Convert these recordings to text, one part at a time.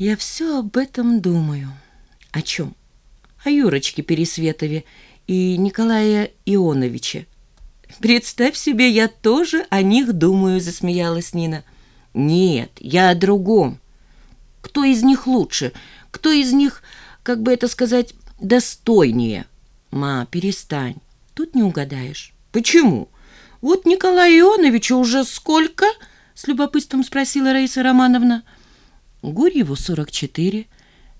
Я все об этом думаю. О чем? О Юрочке Пересветове и Николае Ионовиче. Представь себе, я тоже о них думаю, засмеялась Нина. Нет, я о другом. Кто из них лучше? Кто из них, как бы это сказать, достойнее? Ма, перестань. Тут не угадаешь. Почему? Вот Николаю Ионовичу уже сколько? С любопытством спросила Раиса Романовна. Гурьеву 44,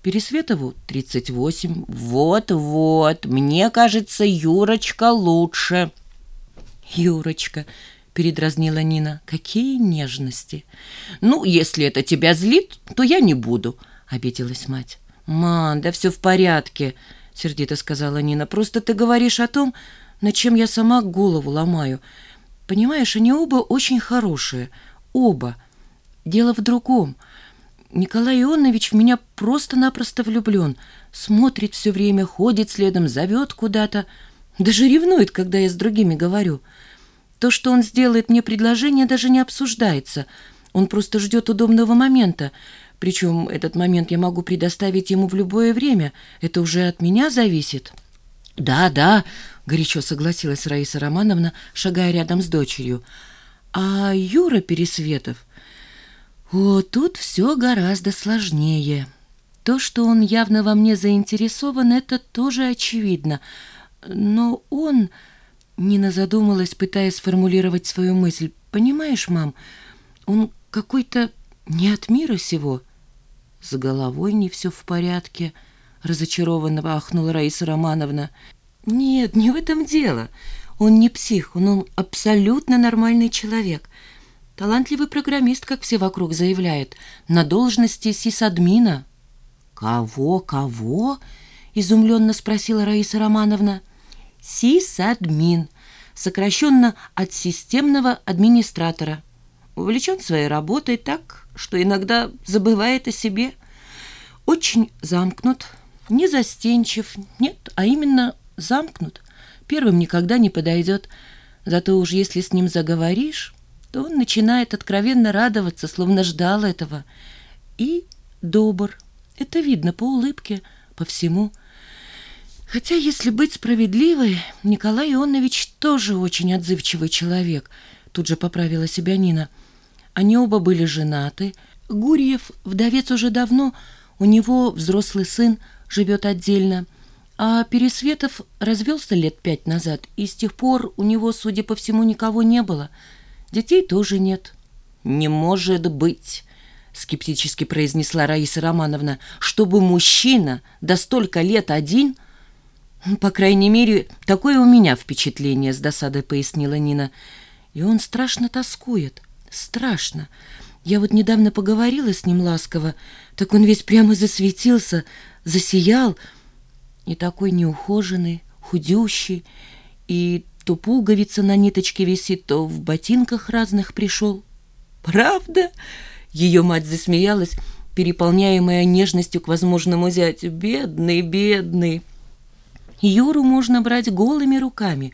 Пересветову 38. Вот-вот, мне кажется, Юрочка лучше. Юрочка, передразнила Нина, какие нежности. Ну, если это тебя злит, то я не буду, обиделась мать. Ма, да все в порядке, сердито сказала Нина. Просто ты говоришь о том, над чем я сама голову ломаю. Понимаешь, они оба очень хорошие. Оба. Дело в другом — Николай Ионович в меня просто-напросто влюблен. Смотрит все время, ходит следом, зовет куда-то. Даже ревнует, когда я с другими говорю. То, что он сделает мне предложение, даже не обсуждается. Он просто ждет удобного момента. Причем этот момент я могу предоставить ему в любое время. Это уже от меня зависит. «Да, да», — горячо согласилась Раиса Романовна, шагая рядом с дочерью. «А Юра Пересветов...» О, тут все гораздо сложнее. То, что он явно во мне заинтересован, это тоже очевидно. Но он... Нина задумалась, пытаясь сформулировать свою мысль. «Понимаешь, мам, он какой-то не от мира сего». «С головой не все в порядке», — разочарованно ахнула Раиса Романовна. «Нет, не в этом дело. Он не псих, он, он абсолютно нормальный человек». Талантливый программист, как все вокруг заявляют, на должности сисадмина. «Кого, кого?» — изумленно спросила Раиса Романовна. «Сисадмин, сокращенно от системного администратора. Увлечен своей работой так, что иногда забывает о себе. Очень замкнут, не застенчив, нет, а именно замкнут. Первым никогда не подойдет. Зато уж если с ним заговоришь...» то он начинает откровенно радоваться, словно ждал этого. И добр. Это видно по улыбке, по всему. Хотя, если быть справедливой, Николай Ионович тоже очень отзывчивый человек. Тут же поправила себя Нина. Они оба были женаты. Гурьев, вдовец уже давно, у него взрослый сын, живет отдельно. А Пересветов развелся лет пять назад, и с тех пор у него, судя по всему, никого не было — Детей тоже нет. Не может быть, скептически произнесла Раиса Романовна, чтобы мужчина до столько лет один... По крайней мере, такое у меня впечатление, с досадой пояснила Нина. И он страшно тоскует. Страшно. Я вот недавно поговорила с ним ласково, так он весь прямо засветился, засиял. И такой неухоженный, худющий, и то пуговица на ниточке висит, то в ботинках разных пришел. «Правда?» — ее мать засмеялась, переполняемая нежностью к возможному зятю. «Бедный, бедный!» Юру можно брать голыми руками.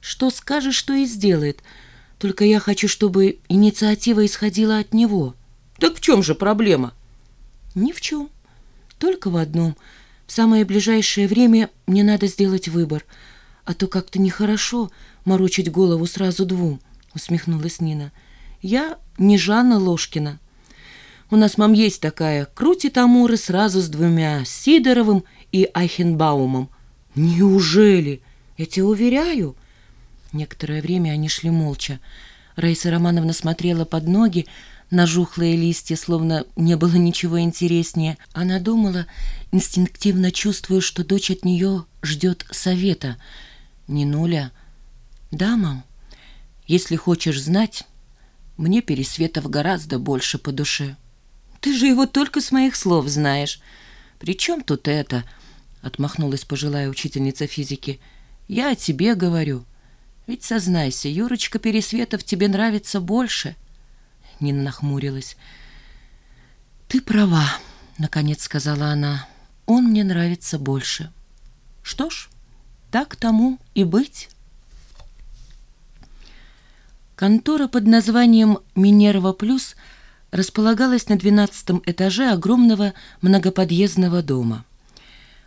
Что скажешь, что и сделает. Только я хочу, чтобы инициатива исходила от него. Так в чем же проблема? Ни в чем. Только в одном. В самое ближайшее время мне надо сделать выбор — а то как-то нехорошо морочить голову сразу двум, усмехнулась Нина. Я не Жанна Ложкина. У нас мам есть такая, крутит амуры сразу с двумя, Сидоровым и Айхенбаумом. Неужели? Я тебе уверяю. Некоторое время они шли молча. Раиса Романовна смотрела под ноги, на жухлые листья, словно не было ничего интереснее. Она думала, инстинктивно чувствуя, что дочь от нее ждет совета — не нуля. Да, мам, если хочешь знать, мне Пересветов гораздо больше по душе. Ты же его только с моих слов знаешь. При чем тут это? Отмахнулась пожилая учительница физики. Я о тебе говорю. Ведь сознайся, Юрочка Пересветов тебе нравится больше. Нина нахмурилась. Ты права, наконец сказала она. Он мне нравится больше. Что ж, так тому и быть. Контора под названием «Минерва Плюс» располагалась на двенадцатом этаже огромного многоподъездного дома.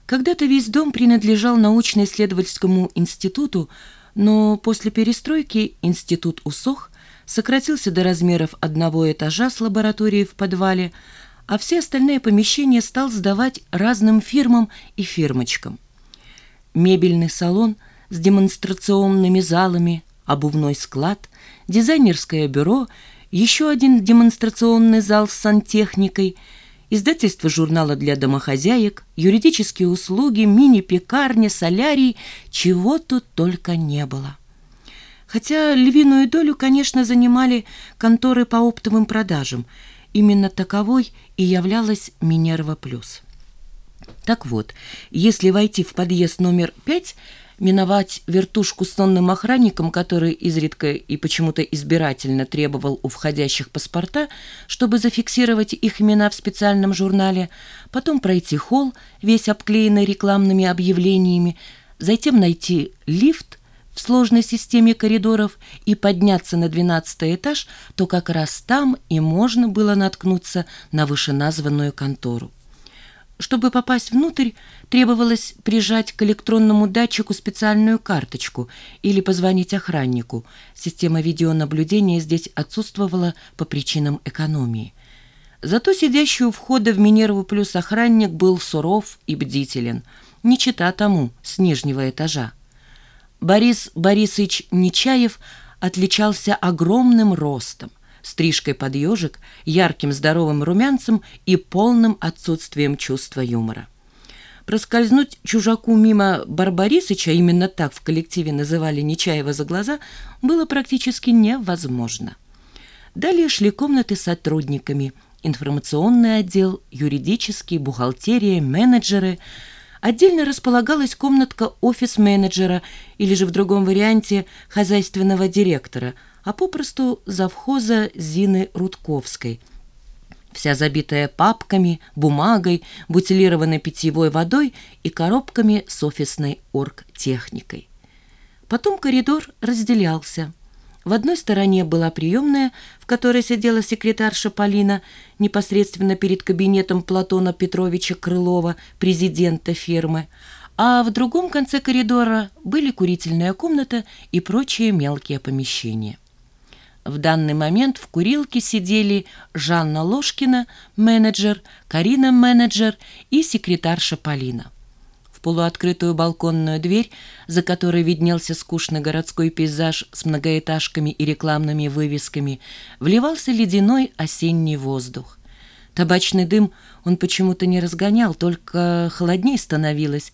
Когда-то весь дом принадлежал научно-исследовательскому институту, но после перестройки институт усох, сократился до размеров одного этажа с лабораторией в подвале, а все остальные помещения стал сдавать разным фирмам и фирмочкам. Мебельный салон с демонстрационными залами, обувной склад, дизайнерское бюро, еще один демонстрационный зал с сантехникой, издательство журнала для домохозяек, юридические услуги, мини-пекарня, солярий, чего тут только не было. Хотя львиную долю, конечно, занимали конторы по оптовым продажам. Именно таковой и являлась Минерва Плюс. Так вот, если войти в подъезд номер пять, миновать вертушку с сонным охранником, который изредка и почему-то избирательно требовал у входящих паспорта, чтобы зафиксировать их имена в специальном журнале, потом пройти холл, весь обклеенный рекламными объявлениями, затем найти лифт в сложной системе коридоров и подняться на двенадцатый этаж, то как раз там и можно было наткнуться на вышеназванную контору. Чтобы попасть внутрь, требовалось прижать к электронному датчику специальную карточку или позвонить охраннику. Система видеонаблюдения здесь отсутствовала по причинам экономии. Зато сидящий у входа в Минерву плюс охранник был суров и бдителен, не чита тому с нижнего этажа. Борис Борисович Нечаев отличался огромным ростом – стрижкой под ежик, ярким здоровым румянцем и полным отсутствием чувства юмора. Проскользнуть чужаку мимо Барбарисыча, именно так в коллективе называли Нечаева за глаза, было практически невозможно. Далее шли комнаты с сотрудниками, информационный отдел, юридический, бухгалтерия, менеджеры. Отдельно располагалась комнатка офис-менеджера или же в другом варианте хозяйственного директора – а попросту завхоза Зины Рудковской. Вся забитая папками, бумагой, бутилированной питьевой водой и коробками с офисной оргтехникой. Потом коридор разделялся. В одной стороне была приемная, в которой сидела секретарша Полина, непосредственно перед кабинетом Платона Петровича Крылова, президента фирмы, а в другом конце коридора были курительная комната и прочие мелкие помещения. В данный момент в курилке сидели Жанна Ложкина, менеджер, Карина, менеджер и секретарша Полина. Полуоткрытую балконную дверь, за которой виднелся скучный городской пейзаж с многоэтажками и рекламными вывесками, вливался ледяной осенний воздух. Табачный дым он почему-то не разгонял, только холодней становилось,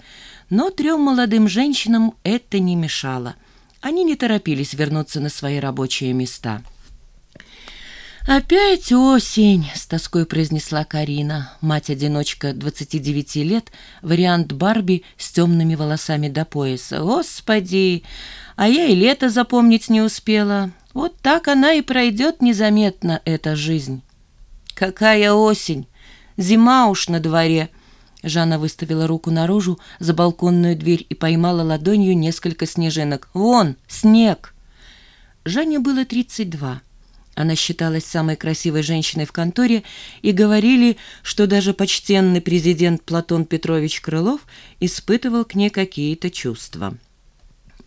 но трем молодым женщинам это не мешало – они не торопились вернуться на свои рабочие места. «Опять осень!» — с тоской произнесла Карина, мать-одиночка 29 лет, вариант Барби с темными волосами до пояса. «Господи! А я и лето запомнить не успела. Вот так она и пройдет незаметно, эта жизнь». «Какая осень! Зима уж на дворе!» Жанна выставила руку наружу за балконную дверь и поймала ладонью несколько снежинок. «Вон, снег!» Жанне было 32. Она считалась самой красивой женщиной в конторе, и говорили, что даже почтенный президент Платон Петрович Крылов испытывал к ней какие-то чувства.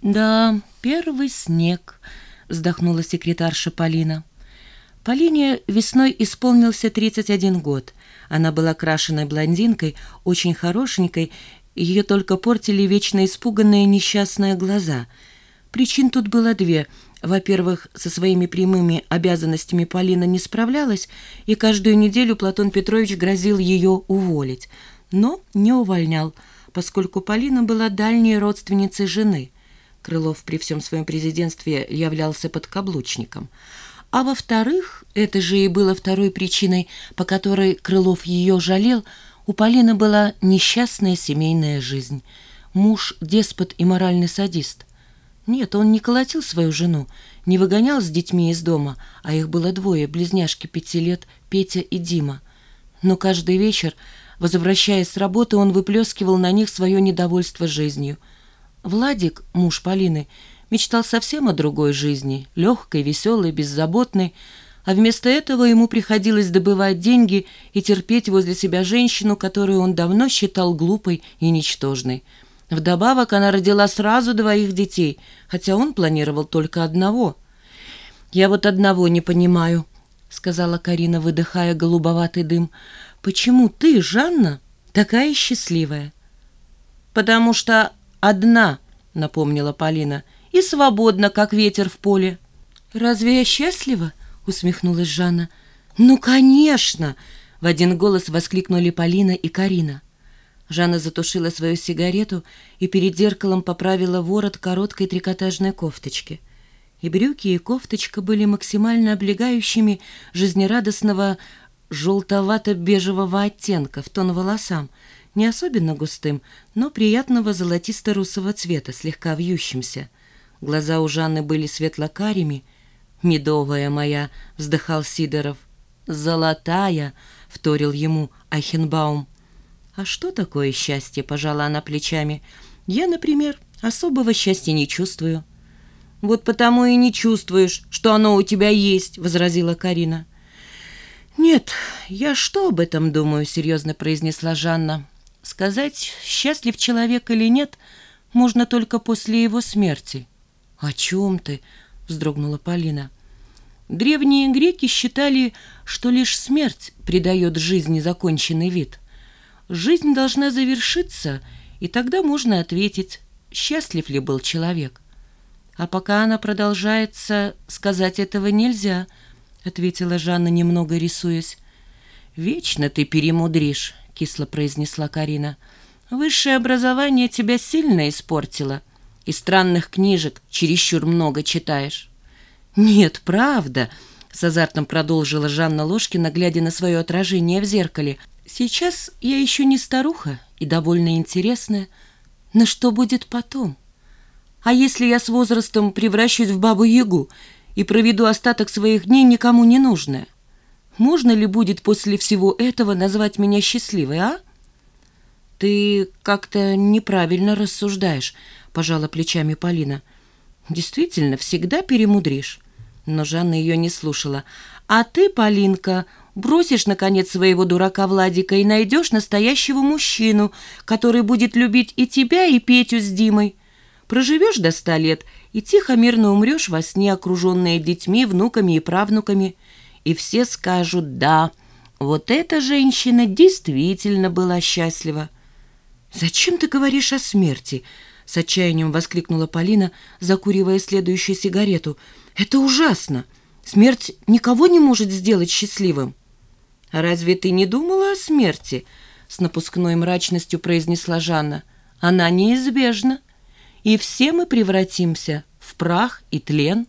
«Да, первый снег», — вздохнула секретарша Полина. Полине весной исполнился 31 год. Она была крашеной блондинкой, очень хорошенькой, ее только портили вечно испуганные несчастные глаза. Причин тут было две. Во-первых, со своими прямыми обязанностями Полина не справлялась, и каждую неделю Платон Петрович грозил ее уволить. Но не увольнял, поскольку Полина была дальней родственницей жены. Крылов при всем своем президентстве являлся подкаблучником – а во-вторых, это же и было второй причиной, по которой Крылов ее жалел, у Полины была несчастная семейная жизнь. Муж – деспот и моральный садист. Нет, он не колотил свою жену, не выгонял с детьми из дома, а их было двое, близняшки пяти лет, Петя и Дима. Но каждый вечер, возвращаясь с работы, он выплескивал на них свое недовольство жизнью. Владик, муж Полины, – мечтал совсем о другой жизни, легкой, веселой, беззаботной, а вместо этого ему приходилось добывать деньги и терпеть возле себя женщину, которую он давно считал глупой и ничтожной. Вдобавок она родила сразу двоих детей, хотя он планировал только одного. «Я вот одного не понимаю», — сказала Карина, выдыхая голубоватый дым. «Почему ты, Жанна, такая счастливая?» «Потому что одна», — напомнила Полина, — «и свободна, как ветер в поле». «Разве я счастлива?» — усмехнулась Жанна. «Ну, конечно!» — в один голос воскликнули Полина и Карина. Жанна затушила свою сигарету и перед зеркалом поправила ворот короткой трикотажной кофточки. И брюки, и кофточка были максимально облегающими жизнерадостного желтовато-бежевого оттенка в тон волосам, не особенно густым, но приятного золотисто-русого цвета, слегка вьющимся. Глаза у Жанны были светло-карими, «Медовая моя!» — вздыхал Сидоров. «Золотая!» — вторил ему Ахенбаум. «А что такое счастье?» — пожала она плечами. «Я, например, особого счастья не чувствую». «Вот потому и не чувствуешь, что оно у тебя есть», — возразила Карина. «Нет, я что об этом думаю?» — серьезно произнесла Жанна. «Сказать, счастлив человек или нет, можно только после его смерти». «О чем ты?» — вздрогнула Полина. Древние греки считали, что лишь смерть придает жизни законченный вид. Жизнь должна завершиться, и тогда можно ответить, счастлив ли был человек. А пока она продолжается, сказать этого нельзя, ответила Жанна, немного рисуясь. «Вечно ты перемудришь», — кисло произнесла Карина. «Высшее образование тебя сильно испортило, и странных книжек чересчур много читаешь». «Нет, правда», — с азартом продолжила Жанна Ложкина, глядя на свое отражение в зеркале. «Сейчас я еще не старуха и довольно интересная. Но что будет потом? А если я с возрастом превращусь в бабу-ягу и проведу остаток своих дней никому не нужная? Можно ли будет после всего этого назвать меня счастливой, а?» «Ты как-то неправильно рассуждаешь», — пожала плечами Полина. «Действительно, всегда перемудришь. Но Жанна ее не слушала. «А ты, Полинка, бросишь, наконец, своего дурака Владика и найдешь настоящего мужчину, который будет любить и тебя, и Петю с Димой. Проживешь до ста лет и тихо-мирно умрешь во сне, окруженная детьми, внуками и правнуками. И все скажут «да». Вот эта женщина действительно была счастлива. «Зачем ты говоришь о смерти?» — с отчаянием воскликнула Полина, закуривая следующую сигарету — это ужасно. Смерть никого не может сделать счастливым. Разве ты не думала о смерти? С напускной мрачностью произнесла Жанна. Она неизбежна. И все мы превратимся в прах и тлен.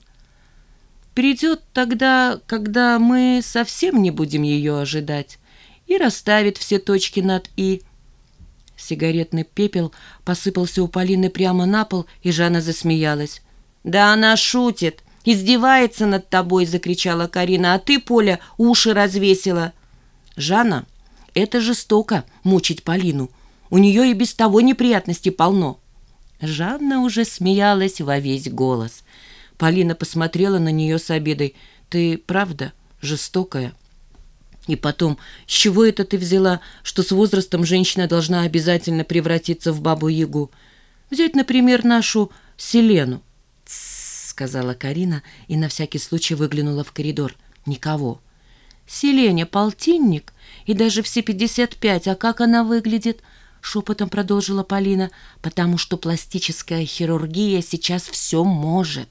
Придет тогда, когда мы совсем не будем ее ожидать, и расставит все точки над «и». Сигаретный пепел посыпался у Полины прямо на пол, и Жанна засмеялась. «Да она шутит издевается над тобой!» — закричала Карина. «А ты, Поля, уши развесила!» «Жанна, это жестоко мучить Полину. У нее и без того неприятностей полно». Жанна уже смеялась во весь голос. Полина посмотрела на нее с обидой. «Ты правда жестокая?» И потом, с чего это ты взяла, что с возрастом женщина должна обязательно превратиться в бабу-ягу? Взять, например, нашу Селену сказала Карина и на всякий случай выглянула в коридор. Никого. «Селеня полтинник, и даже все пятьдесят пять, а как она выглядит?» Шепотом продолжила Полина, «потому что пластическая хирургия сейчас все может».